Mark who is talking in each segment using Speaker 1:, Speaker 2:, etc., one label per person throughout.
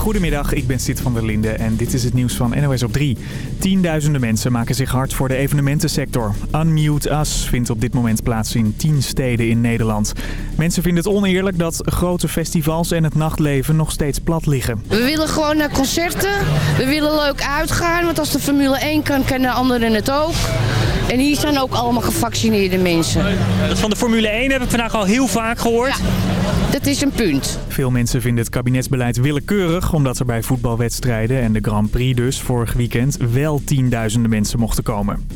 Speaker 1: Goedemiddag, ik ben Sid van der Linde en dit is het nieuws van NOS op 3. Tienduizenden mensen maken zich hard voor de evenementensector. Unmute Us vindt op dit moment plaats in 10 steden in Nederland. Mensen vinden het oneerlijk dat grote festivals en het nachtleven nog steeds plat liggen.
Speaker 2: We willen gewoon naar concerten. We willen leuk uitgaan, want als de Formule 1 kan, kunnen anderen het ook. En hier zijn ook allemaal gevaccineerde mensen.
Speaker 3: Dat van de Formule 1 heb ik vandaag al heel vaak gehoord.
Speaker 2: Ja, dat is een punt.
Speaker 1: Veel mensen vinden het kabinetsbeleid willekeurig... omdat er bij voetbalwedstrijden en de Grand Prix dus vorig weekend... wel tienduizenden mensen mochten komen.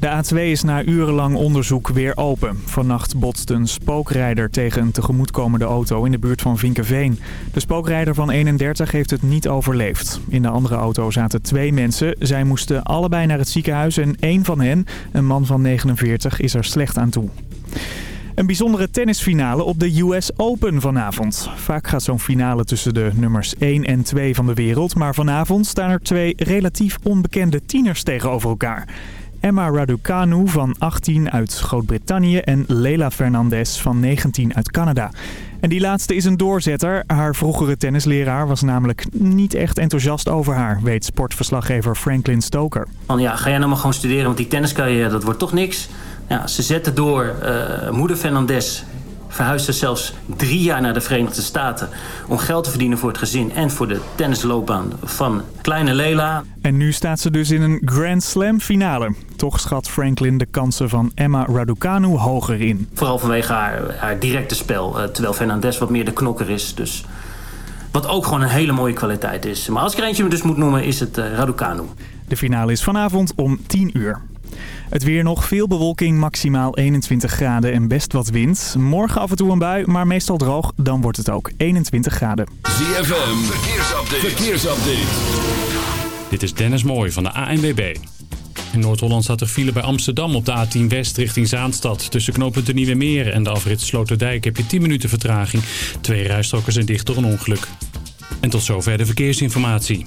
Speaker 1: De A2 is na urenlang onderzoek weer open. Vannacht botste een spookrijder tegen een tegemoetkomende auto in de buurt van Vinkenveen. De spookrijder van 31 heeft het niet overleefd. In de andere auto zaten twee mensen. Zij moesten allebei naar het ziekenhuis en één van hen, een man van 49, is er slecht aan toe. Een bijzondere tennisfinale op de US Open vanavond. Vaak gaat zo'n finale tussen de nummers 1 en 2 van de wereld. Maar vanavond staan er twee relatief onbekende tieners tegenover elkaar. Emma Raducanu van 18 uit Groot-Brittannië en Leila Fernandez van 19 uit Canada. En die laatste is een doorzetter. Haar vroegere tennisleraar was namelijk niet echt enthousiast over haar, weet sportverslaggever Franklin Stoker.
Speaker 4: Ja, ga jij nou maar gewoon studeren, want die tenniscarrière dat wordt toch niks. Ja, ze zetten door. Uh, moeder Fernandez verhuisde zelfs drie jaar naar de Verenigde Staten... om geld te verdienen voor het gezin en voor de tennisloopbaan van kleine Lela.
Speaker 1: En nu staat ze dus in een Grand Slam finale. Toch schat Franklin de kansen van Emma Raducanu hoger in.
Speaker 4: Vooral vanwege haar, haar directe spel, uh, terwijl Fernandez wat meer de knokker is. Dus wat ook gewoon een hele mooie kwaliteit is. Maar als ik er eentje dus moet noemen, is het uh, Raducanu.
Speaker 1: De finale is vanavond om 10 uur. Het weer nog, veel bewolking, maximaal 21 graden en best wat wind. Morgen af en toe een bui, maar meestal droog, dan wordt het ook 21 graden.
Speaker 5: ZFM, verkeersupdate. verkeersupdate.
Speaker 6: Dit is Dennis Mooij van de ANWB. In Noord-Holland staat er file bij Amsterdam op de A10 West richting Zaanstad. Tussen knooppunt de Nieuwe Meer en de afrit Sloterdijk heb je 10 minuten vertraging. Twee rijstroken zijn dicht door een ongeluk. En tot zover de verkeersinformatie.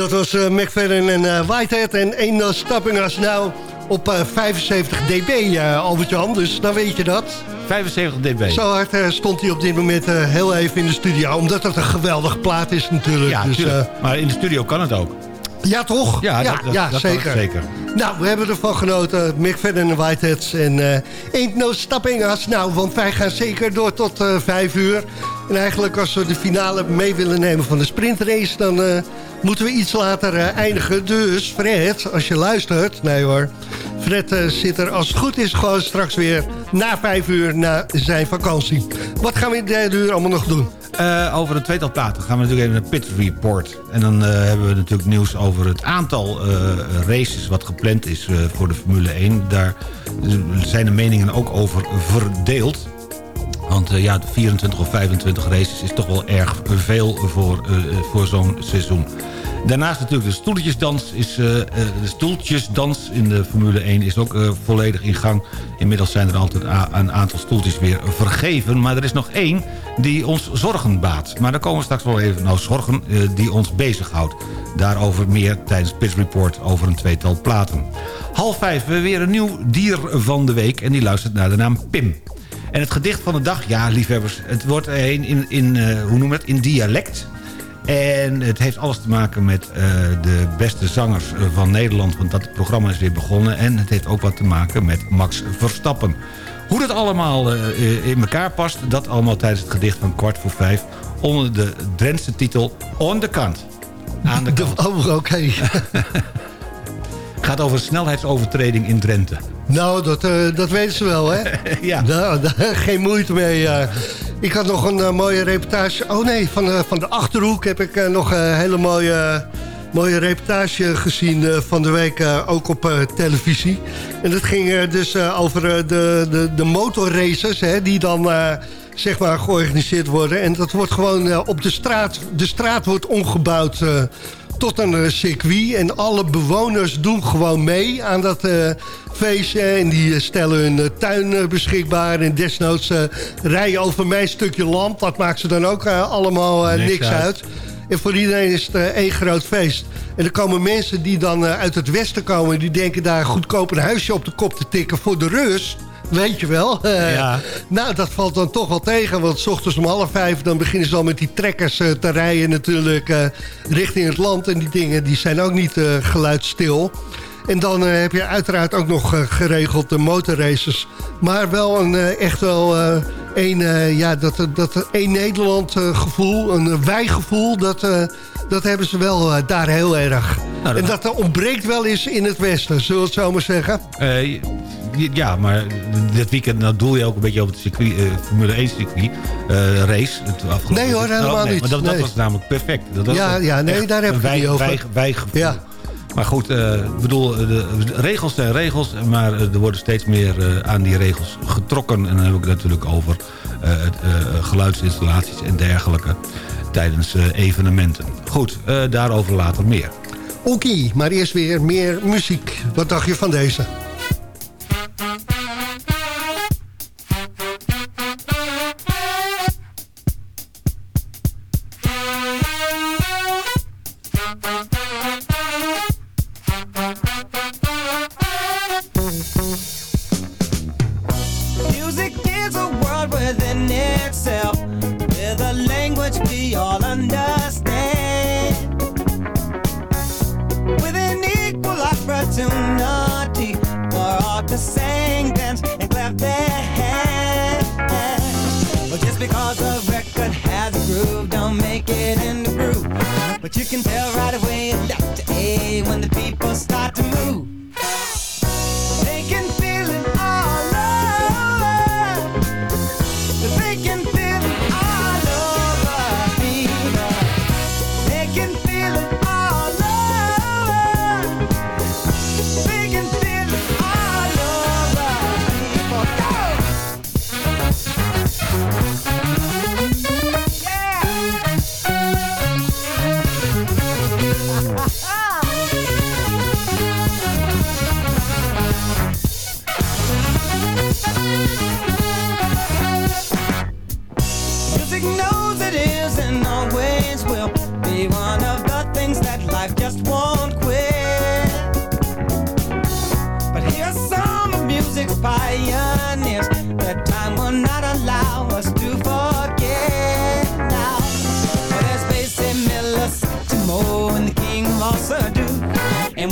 Speaker 7: Dat was eh, McFadden en eh, Whitehead en één no Stopping Us Now op eh, 75 dB, eh Albert-Jan. Dus dan weet je dat.
Speaker 8: 75 dB.
Speaker 7: Zo hard eh, stond hij op dit moment eh, heel even in de studio. Omdat het een geweldige plaat is natuurlijk.
Speaker 8: Ja,
Speaker 7: dus, eh,
Speaker 8: maar in de studio kan het ook.
Speaker 7: ja, toch?
Speaker 8: Ja,
Speaker 7: ja,
Speaker 8: dat- dat-
Speaker 7: ja,
Speaker 8: dat kan
Speaker 7: zeker. Nou, we hebben ervan genoten. McFadden en Whiteheads en eh Ain't No Stopping Us. Nou, want wij gaan zeker door tot eh vijf uur. En eigenlijk als we de finale mee willen nemen van de sprintrace... dan eh, moeten we iets later eh, eindigen. Dus Fred, als je luistert... Nee hoor. Fred eh, zit er als het goed is gewoon straks weer na vijf uur na zijn vakantie. Wat gaan we in de derde uur allemaal nog doen?
Speaker 8: Eh, over een tweetal platen gaan we natuurlijk even naar Pit Report. En dan hebben we natuurlijk nieuws over het aantal races wat gepland is voor de Formule 1. Daar zijn de meningen ook over verdeeld. Want eh, ja, de 24 of 25 races is toch wel erg veel voor, eh, eh, voor zo'n seizoen. Daarnaast natuurlijk de stoeltjesdans. Is, de stoeltjesdans in de Formule 1 is ook volledig in gang. Inmiddels zijn er altijd een aantal stoeltjes weer vergeven. Maar er is nog één die ons zorgen baat. Maar daar komen we straks wel even. Nou, zorgen die ons bezighoudt. Daarover meer tijdens Pit Report over een tweetal platen. Half vijf, we weer een nieuw dier van de week. En die luistert naar de naam Pim. En het gedicht van de dag, ja, liefhebbers... het wordt een in, in eh, hoe noem het, in dialect... En het heeft alles te maken met eh, de beste zangers eh, van Nederland... want dat programma is weer begonnen. En het heeft ook wat te maken met Max Verstappen. Hoe dat allemaal in elkaar past... dat allemaal tijdens het gedicht van kwart voor vijf... onder de Drentse titel On the Kant. Aan de kant.
Speaker 7: Oh, oké.
Speaker 8: Gaat over snelheidsovertreding in Drenthe.
Speaker 7: Nou, dat, eh, dat weten ze wel, hè?
Speaker 8: ja.
Speaker 7: Nou, geen moeite mee. eh. ik had nog een eh, mooie reportage. Oh nee, van, de van de Achterhoek heb ik eh, nog een hele mooie, mooie reportage gezien eh, van de week. eh, ook op eh, televisie. En dat ging eh, dus eh, over eh, de, de, de motorraces, hè, die dan... eh, zeg maar georganiseerd worden. En dat wordt gewoon eh, op de straat... De straat wordt omgebouwd eh, tot een eh, circuit. En alle bewoners doen gewoon mee aan dat eh, feestje. En die eh, stellen hun tuin beschikbaar. En desnoods eh, rijden over mijn stukje land. Dat maakt ze dan ook allemaal
Speaker 8: Niks
Speaker 7: niks,
Speaker 8: uit.
Speaker 7: uit. En voor iedereen is het één groot feest. En er komen mensen die dan uit het westen komen... die denken daar goedkoop een huisje op de kop te tikken voor de rust... Weet je wel. Eh,
Speaker 8: Ja.
Speaker 7: Nou, dat valt dan toch wel tegen. Want s ochtends om half vijf... dan beginnen ze al met die trekkers eh, te rijden natuurlijk... eh, richting het land. En die dingen die zijn ook niet geluidstil. En dan heb je uiteraard ook nog geregeld de motorraces. Maar wel een echt wel een, ja, dat, dat één Nederland gevoel, een wij-gevoel, dat, dat hebben ze wel daar heel erg.
Speaker 8: Nou, dat-
Speaker 7: en dat er ontbreekt wel eens in het westen, zullen we het zo maar zeggen.
Speaker 8: Ja, maar dit weekend nou doel je ook een beetje over het circuit, eh, Formule 1 circuit eh, race. Het afgelopen-
Speaker 7: Nee hoor, helemaal
Speaker 8: Oh, nee,
Speaker 7: niet.
Speaker 8: Maar dat, dat was namelijk perfect. Dat was
Speaker 7: Ja, ja, nee, daar heb ik
Speaker 8: wij-
Speaker 7: niet over.
Speaker 8: wij- wijgevoel.
Speaker 7: Ja.
Speaker 8: Maar goed, eh, ik bedoel, de, regels zijn regels, maar er worden steeds meer aan die regels getrokken. En dan heb ik het natuurlijk over het, geluidsinstallaties en dergelijke tijdens evenementen. Goed, daarover later meer.
Speaker 7: Oké, maar eerst weer meer muziek. Wat dacht je van deze? Thank you.
Speaker 9: Can tell right away left to A when the people start to move.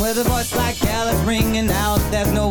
Speaker 9: With a voice like Alice ringing out, there's no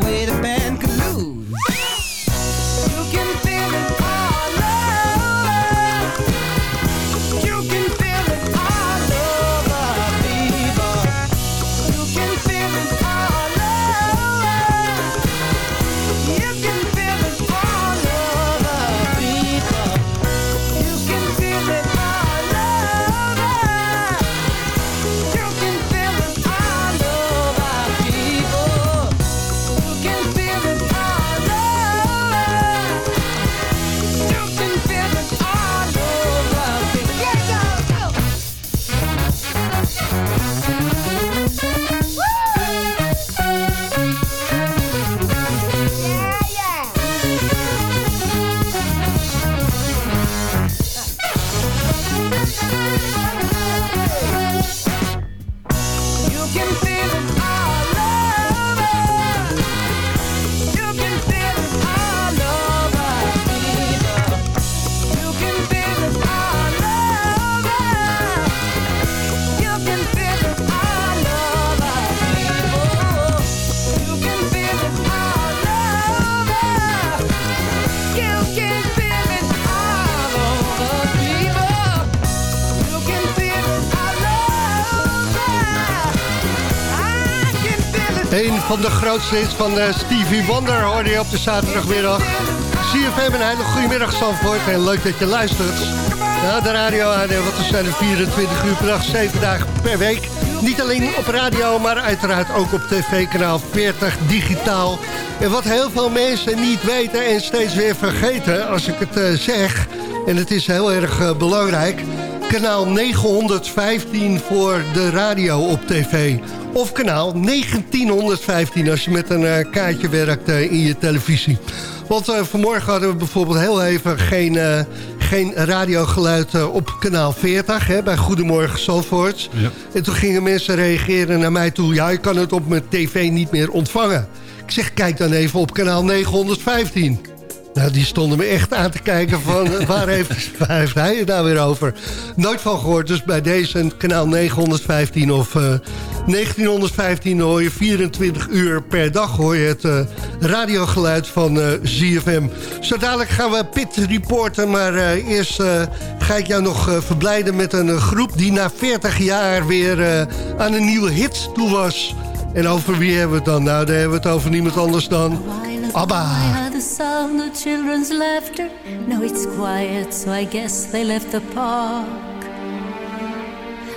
Speaker 7: van eh, Stevie Wonder hoorde je op de zaterdagmiddag. CFM een hele goede middag Zandvoort en leuk dat je luistert. Ja, de radio aan, want we zijn er 24 uur per dag, 7 dagen per week. Niet alleen op radio, maar uiteraard ook op tv-kanaal 40 digitaal. En wat heel veel mensen niet weten en steeds weer vergeten als ik het eh, zeg... en het is heel erg eh, belangrijk... kanaal 915 voor de radio op tv... of kanaal 1915 als je met een eh, kaartje werkt eh, in je televisie. Want eh, vanmorgen hadden we bijvoorbeeld heel even geen, geen radiogeluid op kanaal 40... Hè, bij Goedemorgen Zandvoort.
Speaker 8: Ja.
Speaker 7: En toen gingen mensen reageren naar mij toe... ja, ik kan het op mijn tv niet meer ontvangen. Ik zeg, kijk dan even op kanaal 915. Nou, die stonden me echt aan te kijken van... waar heeft, waar heeft hij het nou weer over? Nooit van gehoord, dus bij deze kanaal 915 of 1915 hoor je 24 uur per dag hoor je het eh, radiogeluid van eh ZFM. Zo dadelijk gaan we pit reporten, maar eh, eerst ga ik jou nog verblijden met een groep... die na 40 jaar weer aan een nieuwe hit toe was. En over wie hebben we het dan? Nou, daar hebben we het over niemand anders dan ABBA.
Speaker 10: The sound of children's laughter. Now it's quiet, so I guess they left the park.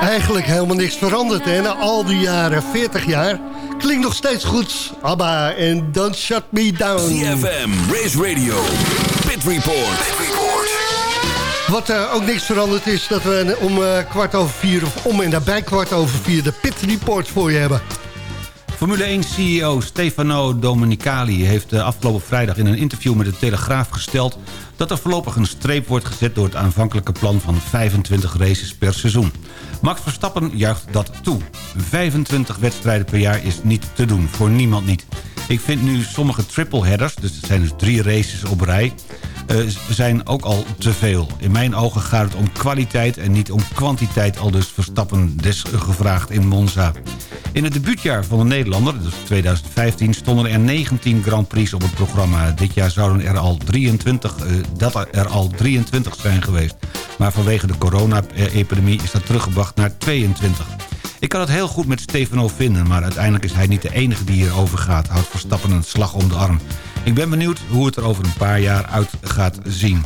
Speaker 7: Eigenlijk helemaal niks veranderd, hè? Na al die jaren, 40 jaar. Klinkt nog steeds goed. ABBA en Don't Shut Me Down.
Speaker 11: CFM, Race Radio, Pit Report.
Speaker 7: Wat eh, ook niks veranderd is, dat we om eh, kwart over vier... of om en nabij kwart over vier de Pit Report voor je hebben.
Speaker 8: Formule 1-CEO Stefano Domenicali heeft eh, afgelopen vrijdag in een interview met de Telegraaf gesteld... dat er voorlopig een streep wordt gezet door het aanvankelijke plan van 25 races per seizoen. Max Verstappen juicht dat toe. 25 wedstrijden per jaar is niet te doen, voor niemand niet. Ik vind nu sommige triple headers, dus het zijn dus drie races op rij... eh, zijn ook al te veel. In mijn ogen gaat het om kwaliteit en niet om kwantiteit... al dus Verstappen desgevraagd in Monza. In het debuutjaar van de Nederlander, dus 2015... stonden er 19 Grand Prix op het programma. Dit jaar zouden er al 23, eh, dat er al 23 zijn geweest. Maar vanwege de corona-epidemie is dat teruggebracht naar 22. Ik kan het heel goed met Stefano vinden... maar uiteindelijk is hij niet de enige die hierover gaat... houdt Verstappen een slag om de arm. Ik ben benieuwd hoe het er over een paar jaar uit gaat zien.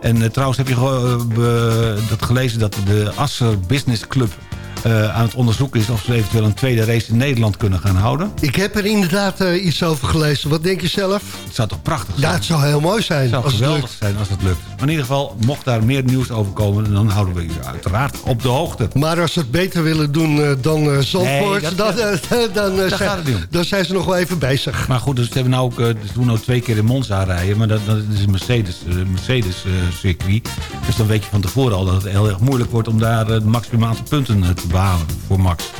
Speaker 8: En eh, trouwens, heb je eh, dat gelezen dat de Asser Business Club... eh, aan het onderzoeken is of ze eventueel een tweede race in Nederland kunnen gaan houden?
Speaker 7: Ik heb er inderdaad eh, iets over gelezen. Wat denk je zelf?
Speaker 8: Het zou toch prachtig zijn?
Speaker 7: Ja, het zou heel mooi zijn.
Speaker 8: Het zou
Speaker 7: als
Speaker 8: geweldig zijn als het lukt. Maar in ieder geval, mocht daar meer nieuws over komen... dan houden we u uiteraard op de hoogte.
Speaker 7: Maar als ze het beter willen doen eh, dan Zandvoort...
Speaker 8: Nee, dat-
Speaker 7: dan, dan, zijn,
Speaker 8: gaat het
Speaker 7: dan zijn ze nog wel even bezig.
Speaker 8: Maar goed, dus ze hebben nou ook, ze doen nou twee keer in Monza rijden. Maar dat, dat is een Mercedes, eh, Mercedes eh, circuit. Dus dan weet je van tevoren al dat het heel erg moeilijk wordt... om daar het maximaal punten te behalen voor Max.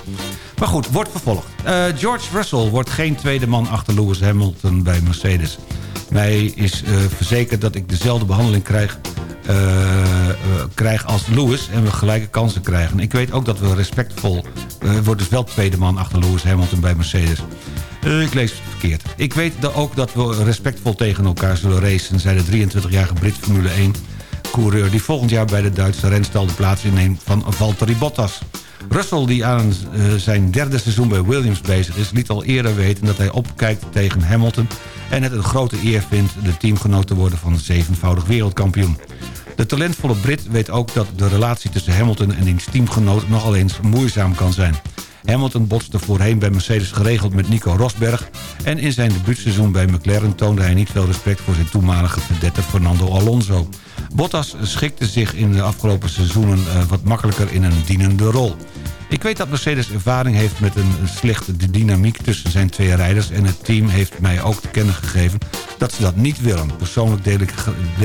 Speaker 8: Maar goed, wordt vervolgd. Eh, George Russell wordt geen tweede man achter Lewis Hamilton bij Mercedes. Mij is eh, verzekerd dat ik dezelfde behandeling krijg, eh, krijg als Lewis... en we gelijke kansen krijgen. Ik weet ook dat we respectvol... wordt dus wel tweede man achter Lewis Hamilton bij Mercedes. Ik lees het verkeerd. Ik weet ook dat we respectvol tegen elkaar zullen racen... zei de 23-jarige Brit Formule 1 coureur... die volgend jaar bij de Duitse renstal de plaats inneemt van Valtteri Bottas. Russell, die aan eh, zijn derde seizoen bij Williams bezig is... liet al eerder weten dat hij opkijkt tegen Hamilton... en het een grote eer vindt de teamgenoot te worden van de zevenvoudig wereldkampioen. De talentvolle Brit weet ook dat de relatie tussen Hamilton en diens teamgenoot... nogal eens moeizaam kan zijn. Hamilton botste voorheen bij Mercedes geregeld met Nico Rosberg... en in zijn debuutseizoen bij McLaren toonde hij niet veel respect... voor zijn toenmalige vedette Fernando Alonso. Bottas schikte zich in de afgelopen seizoenen eh, wat makkelijker in een dienende rol. Ik weet dat Mercedes ervaring heeft met een slechte dynamiek tussen zijn twee rijders... en het team heeft mij ook te kennen gegeven dat ze dat niet willen. Persoonlijk deel ik,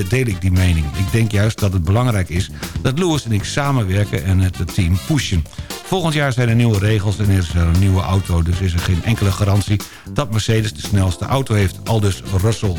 Speaker 8: deel ik die mening. Ik denk juist dat het belangrijk is dat Lewis en ik samenwerken en het team pushen. Volgend jaar zijn er nieuwe regels en is er een nieuwe auto... dus is er geen enkele garantie dat Mercedes de snelste auto heeft. Aldus Russell.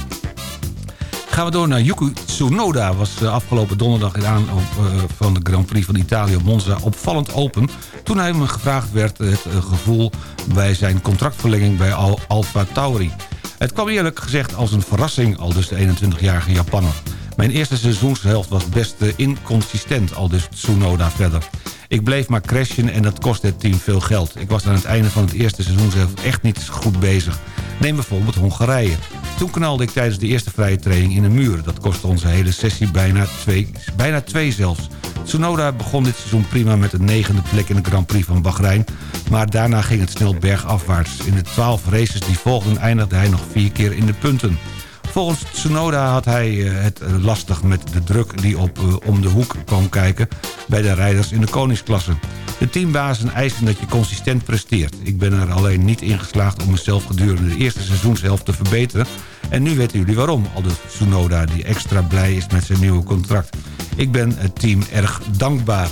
Speaker 8: Gaan we door naar Yuki Tsunoda. Was eh, afgelopen donderdag in aanloop eh, van de Grand Prix van Italië Monza opvallend open... toen hij hem gevraagd werd het eh, gevoel bij zijn contractverlenging bij Al Alfa Tauri. Het kwam eerlijk gezegd als een verrassing, al dus de 21-jarige Japanner. Mijn eerste seizoenshelft was best inconsistent, al dus Tsunoda verder. Ik bleef maar crashen en dat kostte het team veel geld. Ik was aan het einde van het eerste seizoenshelft echt niet goed bezig. Neem bijvoorbeeld Hongarije. Toen knalde ik tijdens de eerste vrije training in een muur. Dat kostte onze hele sessie bijna twee, bijna twee zelfs. Tsunoda begon dit seizoen prima met een negende plek in de Grand Prix van Bahrein. Maar daarna ging het snel bergafwaarts. In de twaalf races die volgden eindigde hij nog vier keer in de punten. Volgens Tsunoda had hij eh, het lastig met de druk die op eh, om de hoek kwam kijken... bij de rijders in de koningsklasse. De teambazen eisen dat je consistent presteert. Ik ben er alleen niet in geslaagd om mezelf gedurende de eerste seizoenshelft te verbeteren... en nu weten jullie waarom, aldus Tsunoda die extra blij is met zijn nieuwe contract. Ik ben het team erg dankbaar.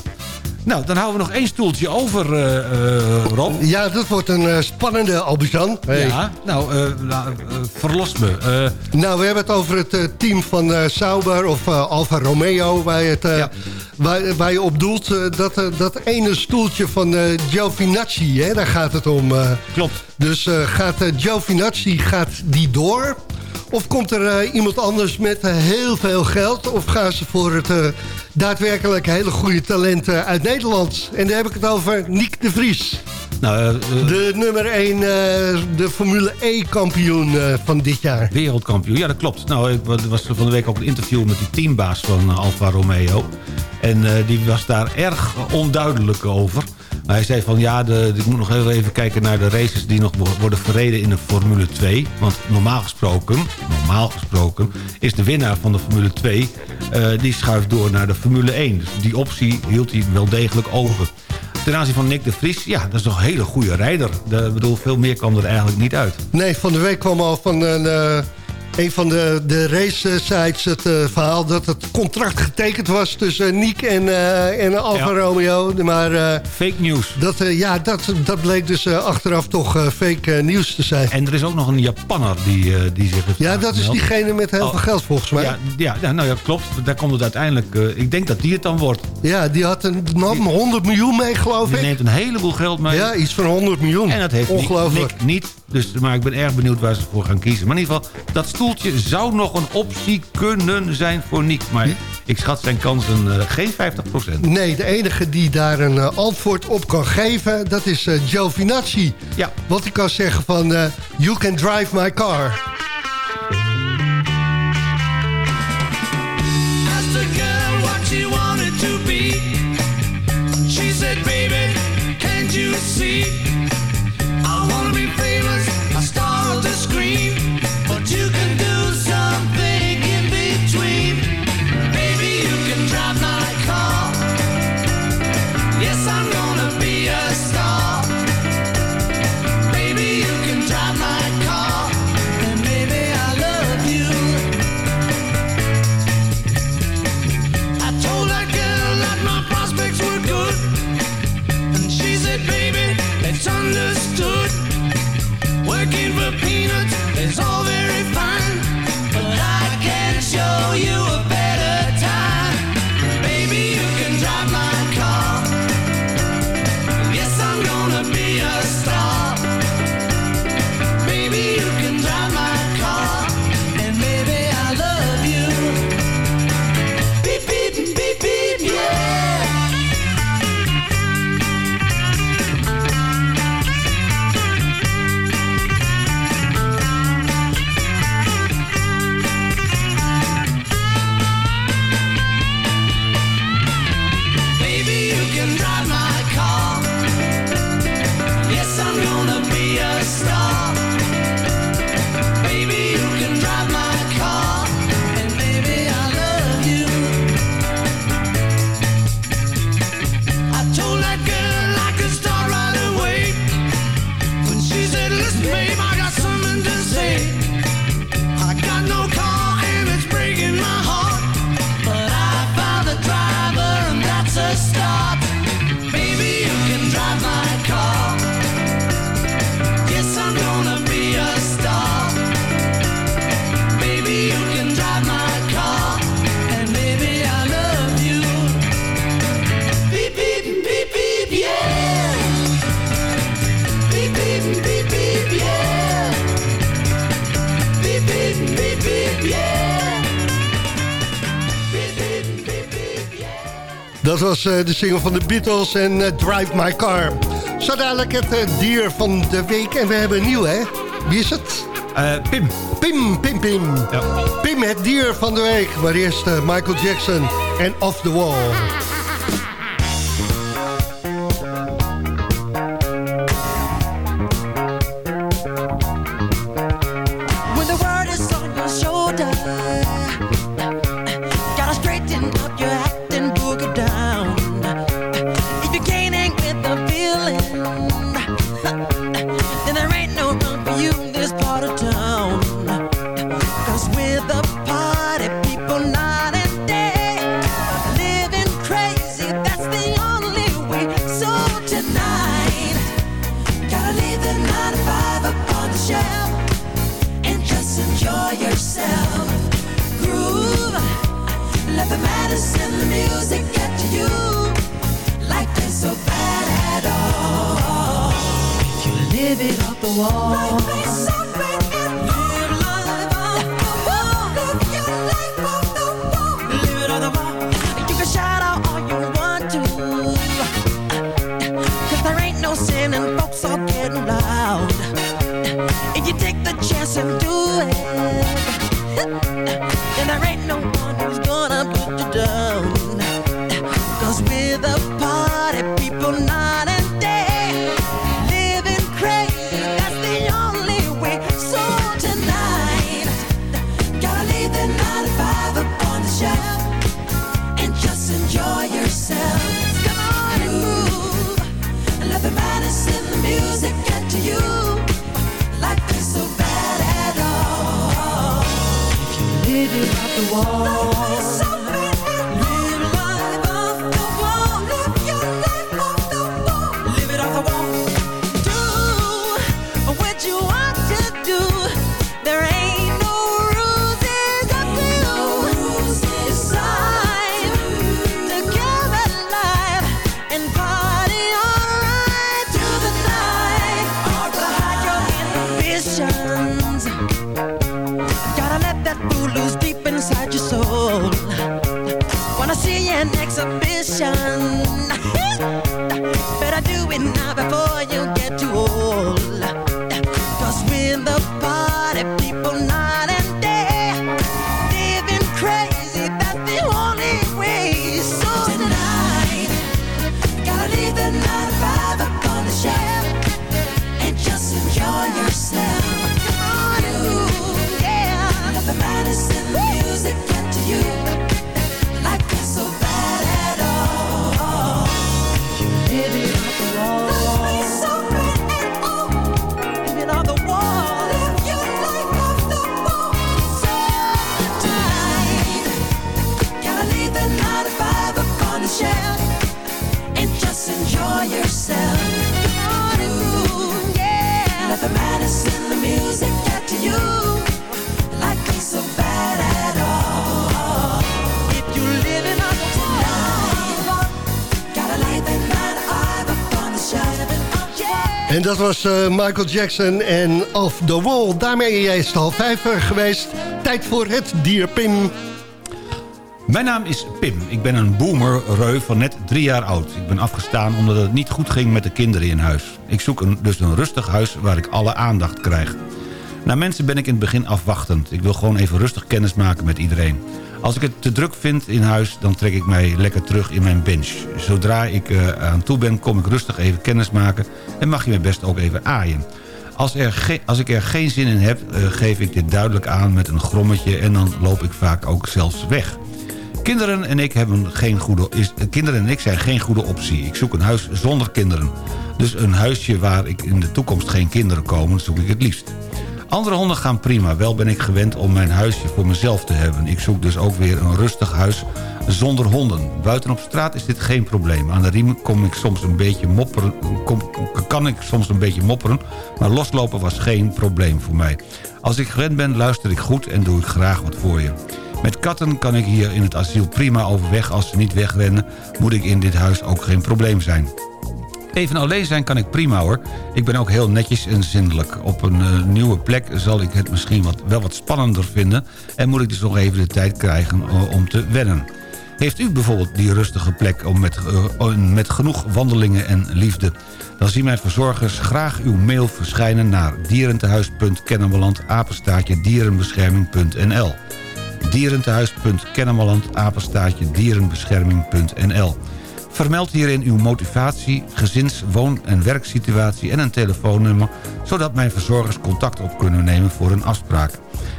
Speaker 8: Nou, dan houden we nog één stoeltje over, eh, eh, Rob.
Speaker 7: Ja, dat wordt een eh, spannende, Albizan. Hey.
Speaker 8: Ja, nou, verlos me.
Speaker 7: Nou, we hebben het over het team van Sauber of Alfa Romeo... Waar je, het, waar, waar je op doelt. dat, dat ene stoeltje van Giovinazzi, hè, daar gaat het om.
Speaker 8: Klopt.
Speaker 7: Dus gaat Giovinazzi gaat die door... Of komt er eh, iemand anders met eh, heel veel geld? Of gaan ze voor het eh, daadwerkelijk hele goede talent uit Nederland? En daar heb ik het over Nick de Vries.
Speaker 8: Nou,
Speaker 12: De nummer 1, de Formule E-kampioen van dit jaar.
Speaker 8: Wereldkampioen, ja dat klopt. Nou, ik wa- was van de week ook een interview met die teambaas van Alfa Romeo. En die was daar erg onduidelijk over. Maar hij zei van ja, de, ik moet nog heel even kijken naar de races die nog wo- worden verreden in de Formule 2. Want normaal gesproken, normaal gesproken, is de winnaar van de Formule 2... eh, die schuift door naar de Formule 1. Dus die optie hield hij wel degelijk open. Ten aanzien van Nick de Vries, ja, dat is toch een hele goede rijder. De, ik bedoel, veel meer kwam er eigenlijk niet uit.
Speaker 12: Nee, van de week kwam al van een, eh, een van de, de race sites het eh, verhaal... dat het contract getekend was tussen Niek en, eh, en Alfa
Speaker 8: Ja.
Speaker 12: Romeo. Maar eh,
Speaker 8: Fake nieuws.
Speaker 12: dat, ja, dat, dat bleek dus achteraf toch fake nieuws te zijn.
Speaker 8: En er is ook nog een Japanner die, die zich heeft
Speaker 12: Ja, dat is diegene met heel
Speaker 8: Oh.
Speaker 12: veel geld volgens mij.
Speaker 8: Ja, ja, ja, nou ja, klopt. Daar komt het uiteindelijk... ik denk dat die het dan wordt.
Speaker 12: Ja, die had een, nam 100 miljoen mee, geloof
Speaker 8: Die
Speaker 12: ik.
Speaker 8: neemt een heleboel geld mee.
Speaker 12: Ja, iets van 100 miljoen.
Speaker 8: En dat heeft Nick,
Speaker 12: Ongelooflijk.
Speaker 8: Nick niet. Dus, maar ik ben erg benieuwd waar ze voor gaan kiezen. Maar in ieder geval, dat stoeltje zou nog een optie kunnen zijn voor Nick. Maar ik schat zijn kansen eh, geen 50%.
Speaker 12: Nee, de enige die daar een eh, antwoord op kan geven, dat is eh Giovinazzi.
Speaker 8: Ja.
Speaker 12: Want hij kan zeggen van, you can drive my car. Was eh, de single van de Beatles en eh, Drive My Car. Zo dadelijk het eh, dier van de week. En we hebben een nieuw, hè? Wie is het?
Speaker 8: Pim.
Speaker 12: Pim, Pim, Pim.
Speaker 8: Ja.
Speaker 12: Pim, het dier van de week. Maar eerst Michael Jackson en Off the Wall.
Speaker 13: It off the wall.
Speaker 12: We're the party. People
Speaker 7: En dat was eh, Michael Jackson en Off the Wall. Daarmee is het vijf eh, geweest. Tijd voor het dier Pim.
Speaker 8: Mijn naam is Pim. Ik ben een boomer reu van net drie jaar oud. Ik ben afgestaan omdat het niet goed ging met de kinderen in huis. Ik zoek dus een rustig huis waar ik alle aandacht krijg. Naar mensen ben ik in het begin afwachtend. Ik wil gewoon even rustig kennis maken met iedereen. Als ik het te druk vind in huis, dan trek ik mij lekker terug in mijn bench. Zodra ik eh, aan toe ben, kom ik rustig even kennis maken... en mag je me best ook even aaien. Als, er als ik er geen zin in heb, eh, geef ik dit duidelijk aan met een grommetje... en dan loop ik vaak ook zelfs weg. Kinderen en ik, hebben geen goede, is, kinderen en ik zijn geen goede optie. Ik zoek een huis zonder kinderen. Dus een huisje waar ik in de toekomst geen kinderen komen, zoek ik het liefst. Andere honden gaan prima. Wel ben ik gewend om mijn huisje voor mezelf te hebben. Ik zoek dus ook weer een rustig huis zonder honden. Buiten op straat is dit geen probleem. Aan de riem kom ik soms een beetje mopperen, kan ik soms een beetje mopperen... maar loslopen was geen probleem voor mij. Als ik gewend ben, luister ik goed en doe ik graag wat voor je. Met katten kan ik hier in het asiel prima overweg. Als ze niet wegrennen, moet ik in dit huis ook geen probleem zijn. Even alleen zijn kan ik prima hoor. Ik ben ook heel netjes en zindelijk. Op een eh, nieuwe plek zal ik het misschien wat, wel wat spannender vinden... en moet ik dus nog even de tijd krijgen eh, om te wennen. Heeft u bijvoorbeeld die rustige plek om met, eh, met genoeg wandelingen en liefde... dan zien mijn verzorgers graag uw mail verschijnen naar dierentehuis.kennemerland apenstaartje Vermeld hierin uw motivatie, gezins-, woon- en werksituatie en een telefoonnummer... zodat mijn verzorgers contact op kunnen nemen voor een afspraak.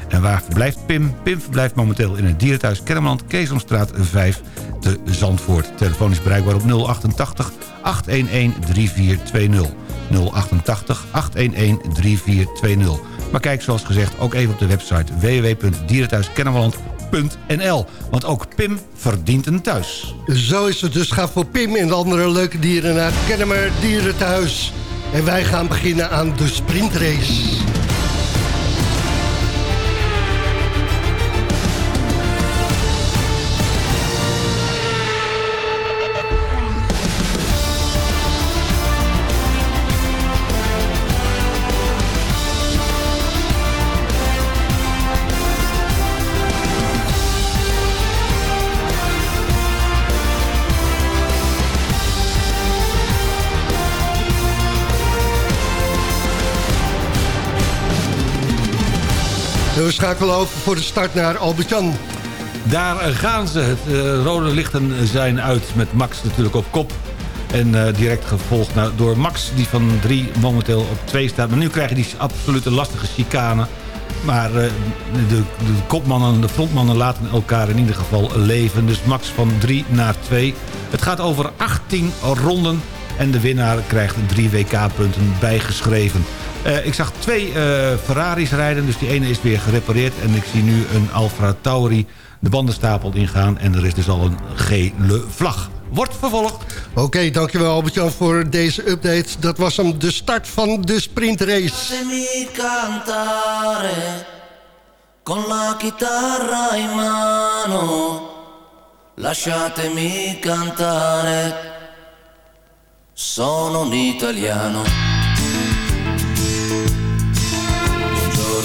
Speaker 8: En waar verblijft Pim? Pim verblijft momenteel in het dierenthuis Kennemerland... Keesomstraat 5 te Zandvoort. Telefoon is bereikbaar op 088 811 3420. 088 811 3420. Maar kijk zoals gezegd ook even op de website www.dierenthuiskennemerland.nl. Want ook Pim verdient een thuis.
Speaker 7: Zo is het dus. Ga voor Pim en de andere leuke dieren naar Kennemer Dierenthuis. En wij gaan beginnen aan de sprintrace. We schakelen over voor de start naar Albert-Jan.
Speaker 8: Daar gaan ze. Het eh, rode lichten zijn uit met Max natuurlijk op kop. En eh, direct gevolgd door Max, die van 3 momenteel op 2 staat. Maar nu krijg je die absolute lastige chicane. Maar eh, de, de kopmannen en de frontmannen laten elkaar in ieder geval leven. Dus Max van 3 naar 2. Het gaat over 18 ronden. En de winnaar krijgt 3 WK-punten bijgeschreven. Eh, ik zag twee eh, Ferraris rijden, dus die ene is weer gerepareerd. En ik zie nu een Alfa Tauri de bandenstapel ingaan. En er is dus al een gele vlag. Wordt vervolgd.
Speaker 7: Oké, dankjewel Albert-Jan voor deze update. Dat was hem, de start van de sprintrace.
Speaker 14: Con la chitarra in mano. Lasciatemi cantare. Sono un italiano.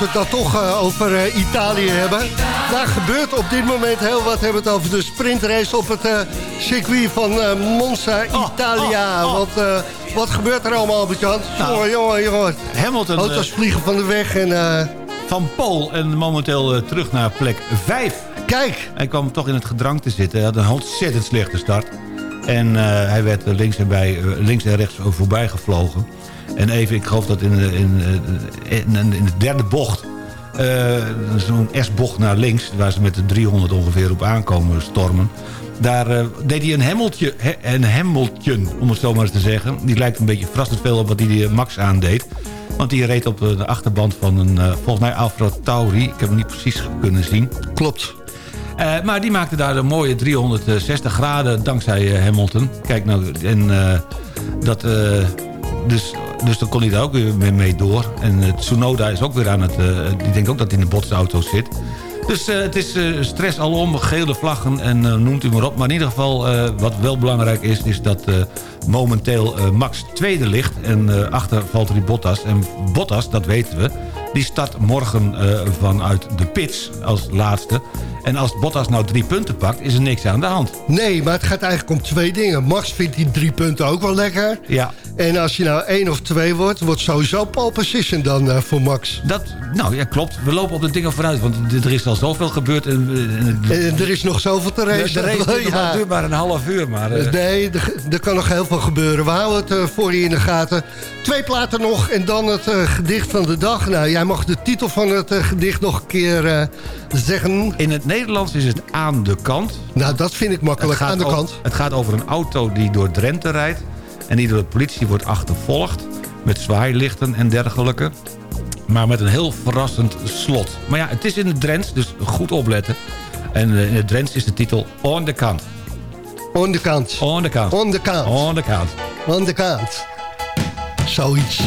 Speaker 7: We het dan toch eh, over eh, Italië hebben. Daar gebeurt op dit moment heel wat. We hebben het over de sprintrace op het eh, circuit van Monza, Italia.
Speaker 8: oh, oh.
Speaker 7: Wat, wat gebeurt er allemaal, Albert-Jan?
Speaker 8: Nou,
Speaker 7: jongen, jongen, jongen.
Speaker 8: Hamilton...
Speaker 7: Auto's vliegen van de weg en...
Speaker 8: van Pool en momenteel terug naar plek 5.
Speaker 7: Kijk!
Speaker 8: Hij kwam toch in het gedrang te zitten. Hij had een ontzettend slechte start. En hij werd links en, bij, links en rechts voorbij gevlogen. En even, ik geloof dat in, eh, in, in, in de derde bocht... eh, zo'n S-bocht naar links... waar ze met de 300 ongeveer op aankomen stormen... Daar eh, deed hij een hemmeltje, he- een hemmeltje, om het zo maar eens te zeggen. Die lijkt een beetje verrassend veel op wat hij die Max aandeed. Want die reed op de achterband van een, volgens mij Alfa Tauri. Ik heb hem niet precies kunnen zien.
Speaker 7: Klopt.
Speaker 8: Maar die maakte daar een mooie 360 graden dankzij Hamilton. Kijk nou, en dat... dus, dus dan kon hij daar ook weer mee, door. En eh, Tsunoda is ook weer aan het... eh, die denkt ook dat hij in de botsauto zit. Dus eh, het is eh, stress alom, gele vlaggen en eh, noemt u maar op. Maar in ieder geval, eh, wat wel belangrijk is... is dat eh, momenteel eh, Max tweede ligt. En eh, achter Valtteri Bottas. En Bottas, dat weten we... die start morgen eh, vanuit de pits als laatste. En als Bottas nou drie punten pakt, is er niks aan de hand.
Speaker 15: Nee, maar het gaat eigenlijk om twee dingen. Max vindt die drie punten ook wel lekker.
Speaker 8: Ja.
Speaker 15: En als je nou één of twee wordt, wordt sowieso pole position dan voor Max.
Speaker 8: Dat, nou ja, klopt. We lopen op de dingen vooruit. Want er is al zoveel gebeurd. En, en-
Speaker 15: En er is nog zoveel te racen.
Speaker 8: de race duurt maar- duurt maar een half uur. Maar,
Speaker 15: Nee, er, er kan nog heel veel gebeuren. We houden het eh, voor je in de gaten. Twee platen nog en dan het eh, gedicht van de dag. Nou, jij mag de titel van het eh, gedicht nog een keer zeggen.
Speaker 8: In het Nederlands is het aan de kant.
Speaker 15: Nou, dat vind ik makkelijk, aan de kant.
Speaker 8: Het gaat over een auto die door Drenthe rijdt... en die door de politie wordt achtervolgd... met zwaailichten en dergelijke. Maar met een heel verrassend slot. Maar ja, het is in het Drents, dus goed opletten. En in het Drents is de titel On the Kant.
Speaker 15: On de kant.
Speaker 8: On the Kant.
Speaker 15: On de kant.
Speaker 8: On the Kant.
Speaker 15: On de kant. Zoiets.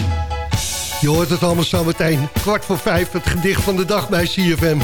Speaker 15: Je hoort het allemaal zo meteen. Kwart voor vijf, het gedicht van de dag bij CFM.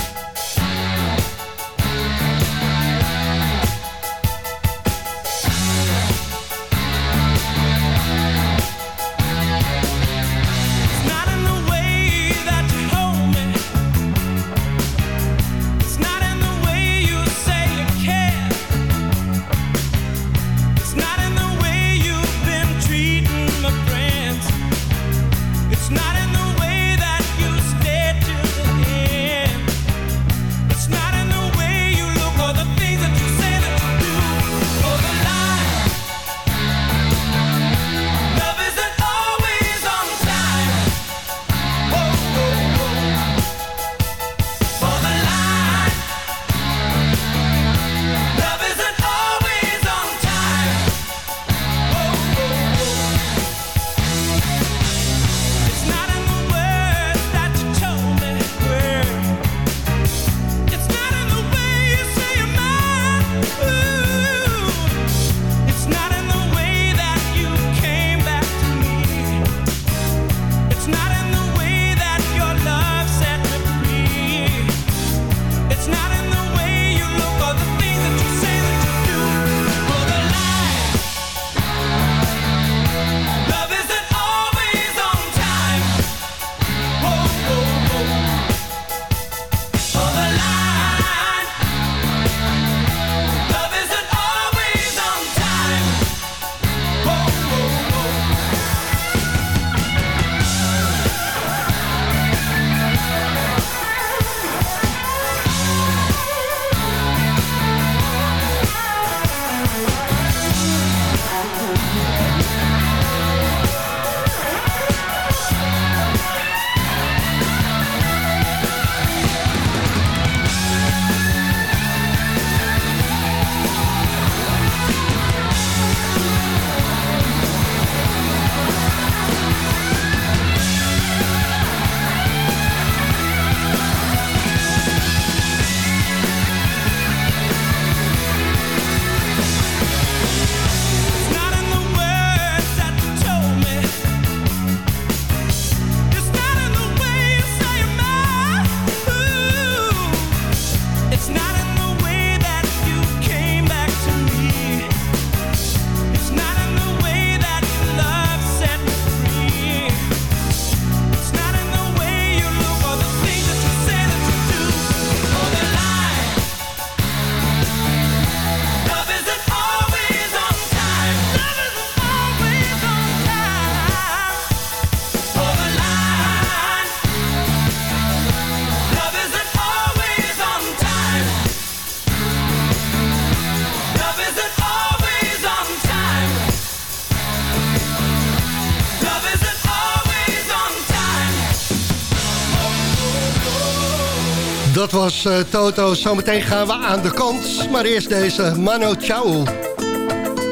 Speaker 15: Dat was eh, Toto. Zometeen gaan we aan de kant. Maar eerst deze Mano Chao.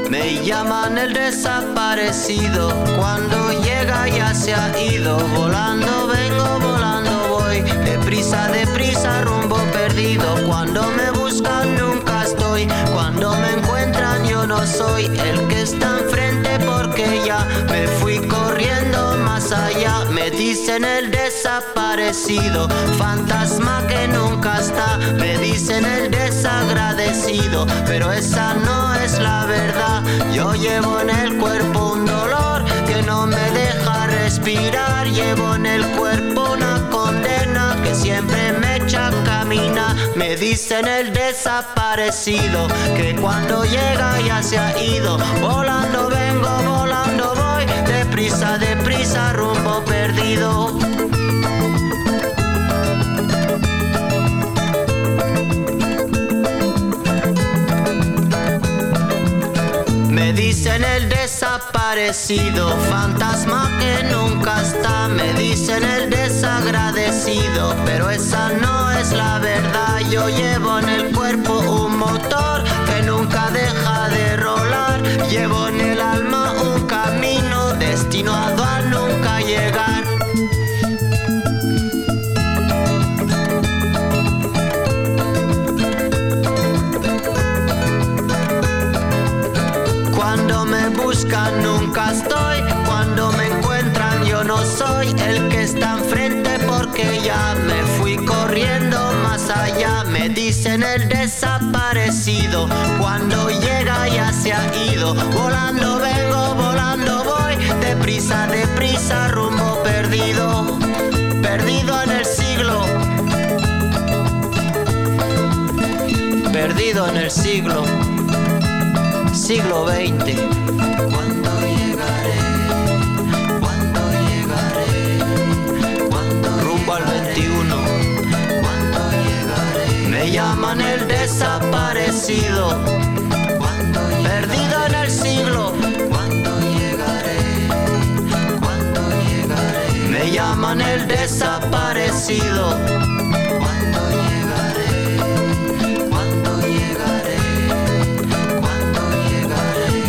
Speaker 16: Me llaman el desaparecido, cuando llega ya se ha ido, volando vengo, volando voy, deprisa, deprisa, rumbo perdido, cuando me buscan nunca estoy, cuando me encuentran yo no soy el que está enfrente porque ya me fui me dice dicen el desaparecido, fantasma que nunca está. Me dicen el desagradecido, pero esa no es la verdad. Yo llevo en el cuerpo un dolor que no me deja respirar. Llevo en el cuerpo una condena que siempre me echa a caminar. Me dicen el desaparecido, que cuando llega ya se ha ido. Volando vengo, volando deprisa, deprisa, rumbo perdido. Me dicen el desaparecido, fantasma que nunca está. Me dicen el desagradecido, pero esa no es la verdad. Yo llevo en el cuerpo un motor que nunca deja de rolar. Llevo destinado a nunca llegar. Cuando me buscan nunca estoy, cuando me encuentran yo no soy el que está enfrente porque ya me fui corriendo más allá. Me dicen el desaparecido, cuando llega ya se ha ido. Volando deprisa, deprisa, rumbo perdido, perdido en el siglo. Perdido en el siglo siglo XX. ¿Cuándo llegaré? ¿Cuándo llegaré? ¿Cuándo rumbo al 21? ¿Cuándo llegaré? Me llaman el desaparecido. ¿Cuándo Perdido en el siglo. Llaman el desaparecido. ¿Cuándo llegaré? ¿Cuándo llegaré?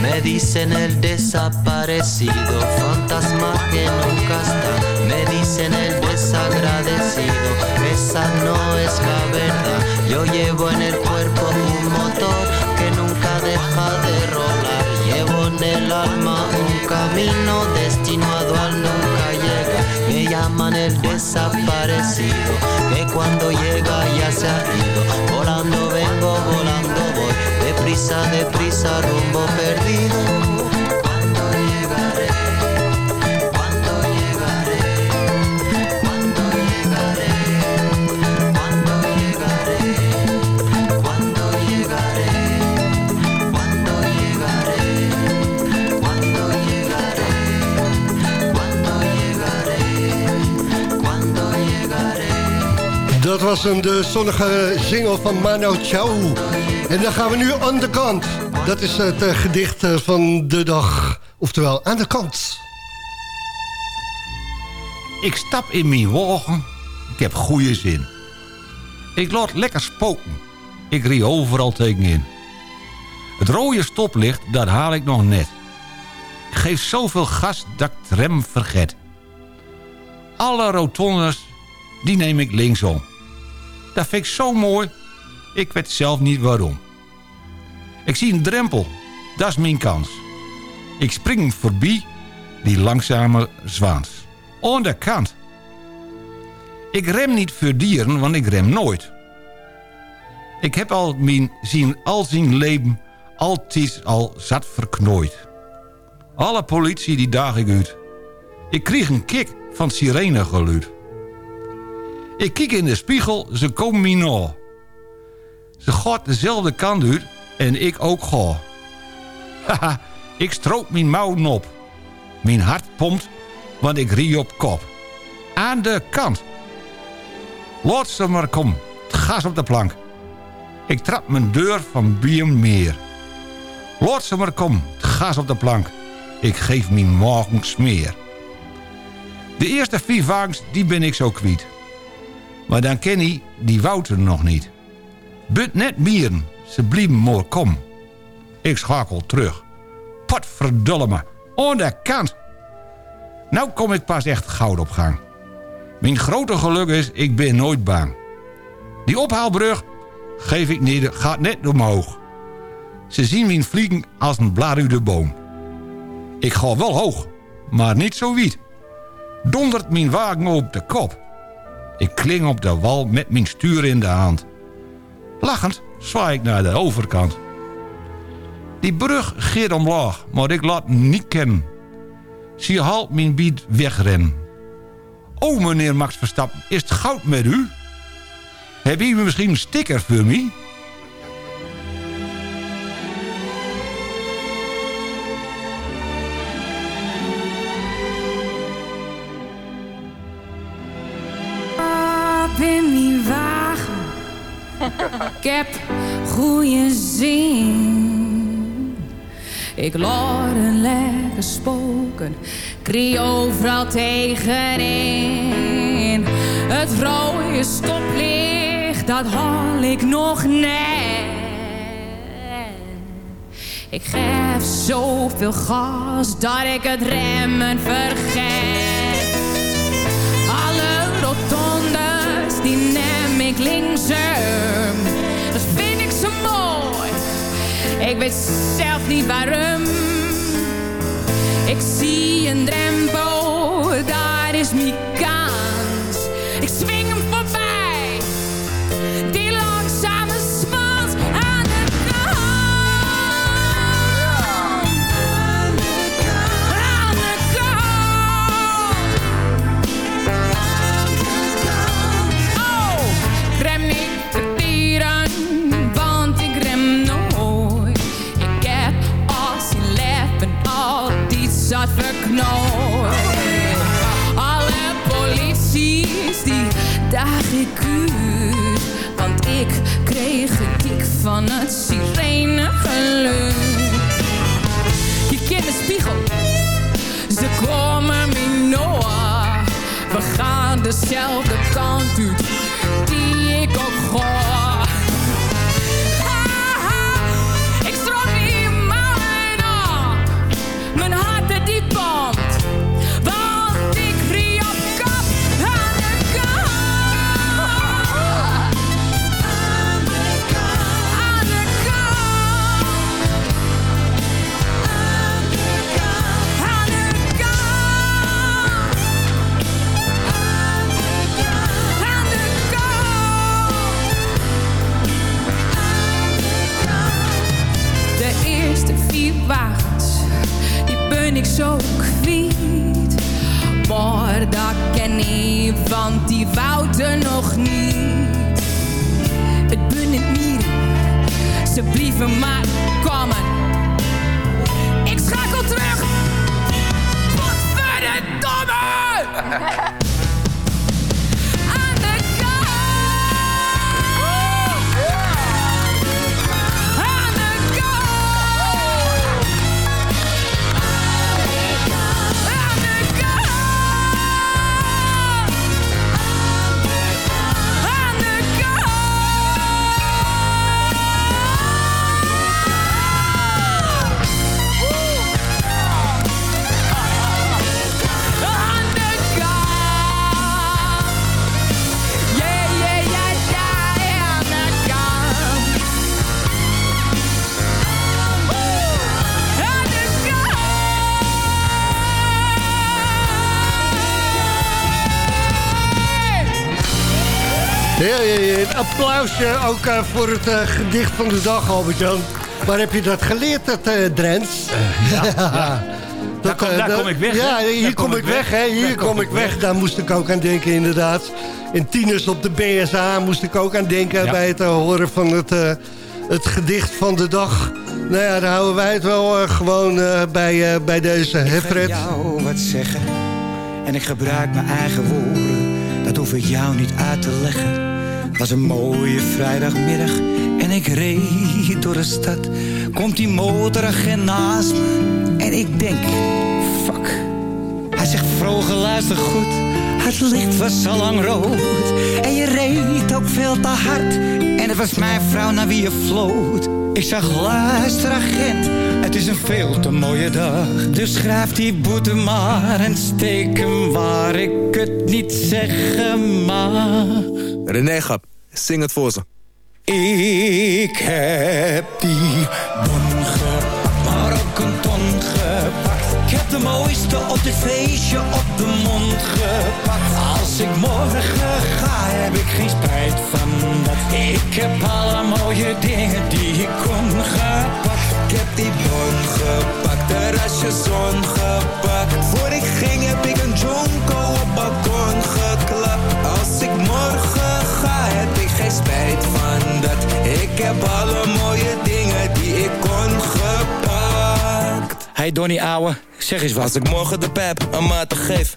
Speaker 16: Me dicen el desaparecido, fantasma que nunca está. Me dicen el desagradecido, esa no es la verdad. Yo llevo en el cuerpo un motor que nunca deja de rolar. Llevo en el alma un camino destinado al nunca. Me llaman el desaparecido, que cuando llega ya se ha ido. Volando vengo, volando voy, deprisa, deprisa, rumbo perdido.
Speaker 7: Dat was hem, de zonnige single van Mano Chao. En dan gaan we nu aan de kant. Dat is het eh, gedicht eh, van de dag. Oftewel, aan de kant.
Speaker 8: Ik stap in mijn wagen. Ik heb goede zin. Ik laat lekker spoken. Ik rie overal tegenin. Het rode stoplicht, dat haal ik nog net. Geef zoveel gas dat ik rem verget. Alle rotondes, die neem ik linksom. Dat vind ik zo mooi. Ik weet zelf niet waarom. Ik zie een drempel. Dat is mijn kans. Ik spring voorbij die langzame zwaans. Aan de kant. Ik rem niet voor dieren, want ik rem nooit. Ik heb al mijn zien al zien leven altijd al zat verknooid. Alle politie die daag ik uit. Ik kreeg een kick van sirenegeluid. Ik kijk in de spiegel, ze komen me na. Ze gaat dezelfde kant uit en ik ook ga. Haha, ik stroop mijn mouwen op. Mijn hart pompt, want ik rie op kop. Aan de kant. Laat ze maar kom, het gas op de plank. Ik trap mijn deur van Biem meer. Laat ze maar kom, het gas op de plank. Ik geef mijn morgen smeer. De eerste vier die ben ik zo kwiet. Maar dan ken hij die Wouter nog niet. But net mieren, ze blieben maar kom. Ik schakel terug. Potverdolle me, aan de kant. Nou kom ik pas echt goud op gang. Mijn grote geluk is, ik ben nooit bang. Die ophaalbrug geef ik neder, gaat net omhoog. Ze zien mijn vliegen als een blaar uit de boom. Ik ga wel hoog, maar niet zo wiet. dondert mijn wagen op de kop. Ik kling op de wal met mijn stuur in de hand. Lachend zwaai ik naar de overkant. Die brug geert omlaag, maar ik laat niet kennen. Zie halt mijn bied wegrennen. Oh, meneer Max Verstappen, is het goud met u? Heb u misschien een sticker voor mij?
Speaker 17: Ik heb goede zin. Ik laat een lekker spoken. Krie overal tegenin. Het rode stoplicht, dat haal ik nog net. Ik geef zoveel gas dat ik het remmen vergeet. Ik. Dat vind ik zo mooi. Ik weet zelf niet waarom. Ik zie een drempel, daar is mijn van het sirenegeluid. Je kent de spiegel, ze komen me nooit. We gaan dezelfde kant uit, die ik ook ga. Ik zo kwiet. Maar dat ken ik, want die wouden nog niet. Het ben het niet, ze blieven maar komen. Ik schakel terug. Wat verdomme!
Speaker 7: Een applausje ook eh, voor het eh, gedicht van de dag, Albert-Jan. Waar heb je dat geleerd, dat eh Drents?
Speaker 8: ja, ja. Daar kom- daar
Speaker 7: dat-
Speaker 8: kom ik weg,
Speaker 7: Ja, hier
Speaker 8: Daar
Speaker 7: kom, ik weg, hè? Hier
Speaker 8: Daar
Speaker 7: kom ik weg. Daar moest ik ook aan denken, inderdaad. En tieners op de BSA moest ik ook aan denken...
Speaker 8: Ja.
Speaker 7: bij het horen van het, eh, het gedicht van de dag. Nou ja, daar houden wij het wel gewoon eh, bij, eh, bij deze, hè Fred?
Speaker 18: Ik ga jou wat zeggen en ik gebruik mijn eigen woorden. Dat hoef ik jou niet uit te leggen. Was een mooie vrijdagmiddag en ik reed door de stad. Komt die motoragent naast me en ik denk, fuck. Hij zegt vroeger luister goed, het licht was al lang rood. En je reed ook veel te hard en het was mijn vrouw naar wie je floot. Ik zag luister agent, het is een veel te mooie dag. Dus schrijf die boete maar en steek hem waar ik het niet zeggen mag.
Speaker 19: René zing het voor ze.
Speaker 18: Ik heb die bon gepakt, maar ook een ton gepakt. Ik heb de mooiste op dit feestje op de mond gepakt. Als ik morgen ga, heb ik geen spijt van dat. Ik heb alle mooie dingen die ik kon gepakt. Ik heb die bon gepakt, de rasje zon gepakt. Voor ik ging heb ik een jonko op balkon van dat. Ik heb alle mooie dingen die ik kon gepakt.
Speaker 19: Hey Donnie ouwe, zeg eens wat. Als ik morgen de pep een maat geef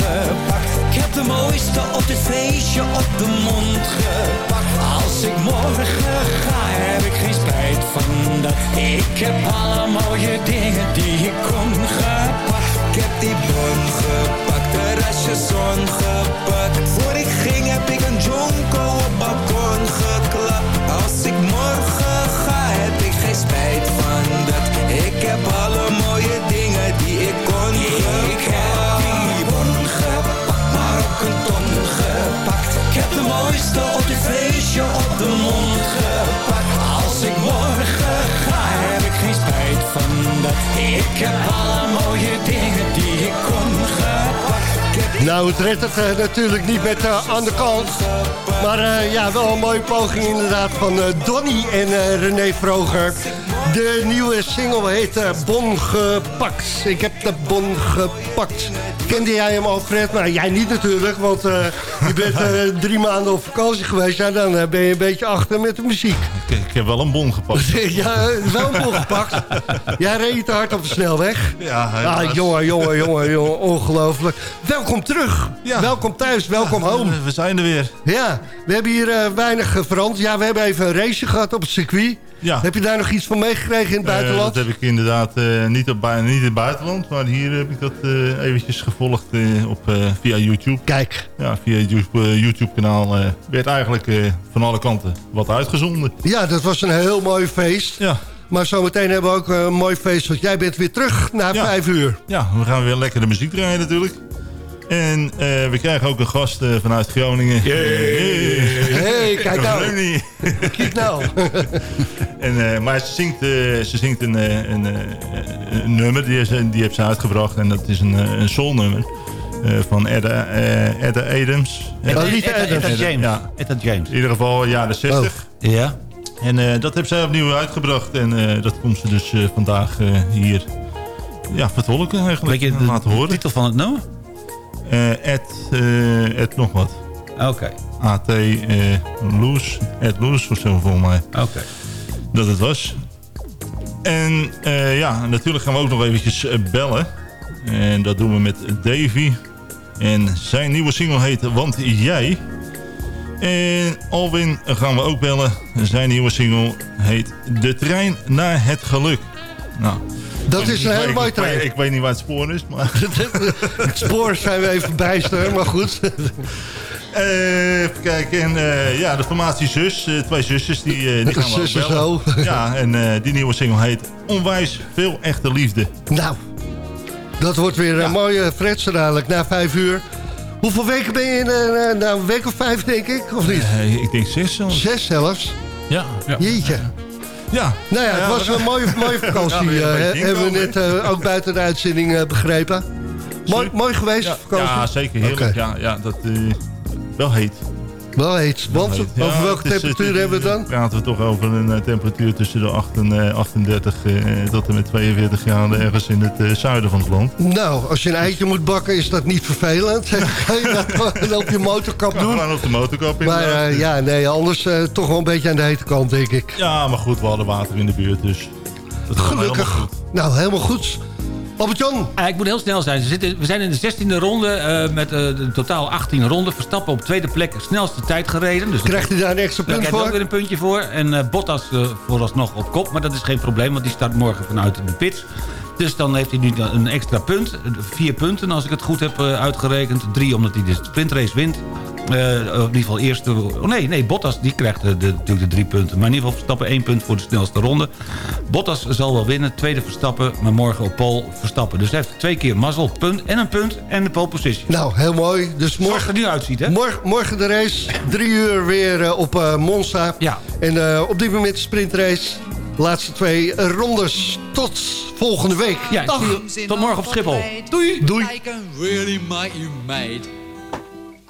Speaker 18: gepakt. Ik heb de mooiste op dit feestje op de mond gepakt. Als ik morgen ga, heb ik geen spijt van dat. Ik heb alle mooie dingen die ik kon gepakt.
Speaker 19: Ik heb die bon gepakt, de zon gepakt Voor ik ging heb ik een jonko op balkon geklapt Als ik morgen ga, heb ik geen spijt van dat Ik heb alle mooie dingen die ik kon
Speaker 18: Ik mooiste op dit feestje op de mond gepakt. Als ik morgen ga, heb ik geen spijt van dat. Ik heb alle mooie dingen die ik kon gepakt.
Speaker 7: Nou, het redt het eh, natuurlijk niet met eh, aan de kant. Maar eh, ja, wel een mooie poging inderdaad van Donny en René Vroger. De nieuwe single heet eh, Bon Gepakt. Ik heb de bon gepakt. Kende jij hem al, Fred? Maar jij niet natuurlijk, want eh, je bent eh, drie maanden op vakantie geweest. Ja, dan ben je een beetje achter met de muziek.
Speaker 20: Ik, ik heb wel een bon gepakt.
Speaker 7: ja, wel een bon gepakt. Jij reed te hard op de snelweg.
Speaker 20: Ja, helaas.
Speaker 7: Ah, jongen, jongen, jongen, jongen, ongelooflijk. Welkom terug. Welkom thuis, welkom home.
Speaker 20: We zijn er weer.
Speaker 7: Ja, we hebben hier weinig veranderd. Ja, we hebben even een race gehad op het circuit.
Speaker 20: Ja.
Speaker 7: Heb je daar nog iets van meegekregen in het
Speaker 20: Eh,
Speaker 7: buitenland?
Speaker 20: dat heb ik inderdaad eh, niet, op, niet in het buitenland, maar hier heb ik dat eh, eventjes gevolgd op, via YouTube.
Speaker 7: Kijk.
Speaker 20: Ja, via het YouTube, YouTube-kanaal eh, werd eigenlijk van alle kanten wat uitgezonden.
Speaker 7: Ja, dat was een heel mooi feest.
Speaker 20: Ja.
Speaker 7: Maar zometeen hebben we ook een mooi feest, want jij bent weer terug na
Speaker 20: Ja.
Speaker 7: vijf uur.
Speaker 20: Ja, we gaan weer lekker de muziek draaien natuurlijk. En eh, we krijgen ook een gast eh, vanuit Groningen.
Speaker 7: Hey, kijk nou. Kijk nou.
Speaker 20: en, eh, maar ze zingt, ze zingt een, eh, een, eh, een nummer, die, is, die heeft ze uitgebracht. En dat is een, een soulnummer eh, van Edda, eh, Edda Adams.
Speaker 8: Etta
Speaker 20: Edda-
Speaker 8: James.
Speaker 20: Ja.
Speaker 8: James.
Speaker 20: In ieder geval jaren 60.
Speaker 8: Ja.
Speaker 20: En eh, dat heeft zij opnieuw uitgebracht. En eh, dat komt ze dus eh, vandaag eh, hier ja, vertolken eigenlijk.
Speaker 8: Weet je de,
Speaker 20: laten horen.
Speaker 8: de titel van het nummer?
Speaker 20: Eh, Ed, eh, Ed nog wat.
Speaker 8: Oké.
Speaker 20: AT eh Loes. Ed Loes of zo volgens mij.
Speaker 8: Oké.
Speaker 20: Dat het was. En eh, ja, natuurlijk gaan we ook nog eventjes eh, bellen. En dat doen we met Davy. En zijn nieuwe single heet Want Jij. En Alwin gaan we ook bellen. Zijn nieuwe single heet De Trein naar het Geluk. Nou,
Speaker 7: Dat is een hele mooie
Speaker 20: ik-
Speaker 7: trein.
Speaker 20: Ik, weet niet waar het spoor is, maar...
Speaker 7: het spoor zijn we even bijster, maar goed.
Speaker 20: Eh, even kijken. En eh, ja, de formatie zus. eh, twee zusjes. Die, eh, die gaan we ook
Speaker 7: Zussen
Speaker 20: bellen.
Speaker 7: zo.
Speaker 20: Ja, en eh, die nieuwe single heet Onwijs Veel Echte Liefde.
Speaker 7: Nou, dat wordt weer een mooie Fred dadelijk na vijf uur. Hoeveel weken ben je in? eh, nou, een week of vijf, denk ik, of niet?
Speaker 20: Ik denk zes zelfs.
Speaker 7: Zes zelfs?
Speaker 20: Ja. ja.
Speaker 7: Jeetje.
Speaker 20: Ja.
Speaker 7: Nou ja, het
Speaker 20: Ja,
Speaker 7: was een mooie, mooie vakantie.
Speaker 20: Ja,
Speaker 7: eh, hebben we net eh, ook buiten de uitzending eh, begrepen. Mooi, mooi geweest,
Speaker 20: Ja,
Speaker 7: vakantie?
Speaker 20: ja, zeker. Heerlijk.
Speaker 7: Oké.
Speaker 20: Ja, ja, dat... wel heet.
Speaker 7: Wel heet. Want over welke
Speaker 20: is,
Speaker 7: temperatuur hebben we het dan?
Speaker 20: praten we toch over een eh, temperatuur tussen de 8 en, eh, 38 eh, tot en met 42 graden ergens in het eh, zuiden van het land.
Speaker 7: Nou, als je een eitje moet bakken is dat niet vervelend. kan je dat op je motorkap doen?
Speaker 20: Gewoon op de motorkap
Speaker 7: Maar
Speaker 20: inderdaad.
Speaker 7: eh, ja, nee, anders eh, toch wel een beetje aan de hete kant, denk ik.
Speaker 20: Ja, maar goed, we hadden water in de buurt, dus... Dat helemaal
Speaker 7: Gelukkig.
Speaker 20: goed.
Speaker 7: Nou, helemaal goed. Albert-Jan?
Speaker 8: Ah, ik moet heel snel zijn. We zijn in de 16e ronde eh, met in totaal 18 ronden. Verstappen op tweede plek, snelste tijd gereden. Dus
Speaker 7: Krijgt hij daar een extra punt voor?
Speaker 8: ook weer een puntje voor. En eh, Bottas vooralsnog op kop, maar dat is geen probleem, want die start morgen vanuit de pits. Dus dan heeft hij nu een extra punt. Vier punten als ik het goed heb uitgerekend. Drie omdat hij de sprintrace wint. Eh, in ieder geval eerste... Oh nee, nee, Bottas die krijgt de, de- natuurlijk de drie punten. Maar in ieder geval Verstappen één punt voor de snelste ronde. Bottas zal wel winnen. Tweede Verstappen, maar morgen op pole Verstappen. Dus hij heeft twee keer mazzel, punt en een punt en de pole position.
Speaker 7: Nou, heel mooi. Dus morgen
Speaker 8: er nu uitziet, hè?
Speaker 7: Morgen, morgen de race. Drie uur weer eh, op eh, Monza.
Speaker 8: Ja.
Speaker 7: En eh, op dit moment de sprintrace. Laatste twee rondes. Tot volgende week.
Speaker 8: Ja,
Speaker 7: Dag.
Speaker 8: tot morgen op Schiphol. Doei.
Speaker 7: Doei.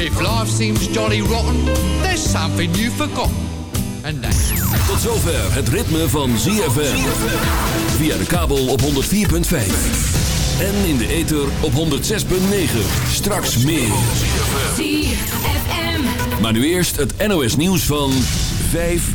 Speaker 21: If life seems jolly rotten, there's something you forgot. And that's
Speaker 11: Tot zover het ritme van ZFM. Via de kabel op 104.5. En in de ether op 106.9. Straks meer.
Speaker 10: ZFM.
Speaker 11: Maar nu eerst het NOS nieuws van 5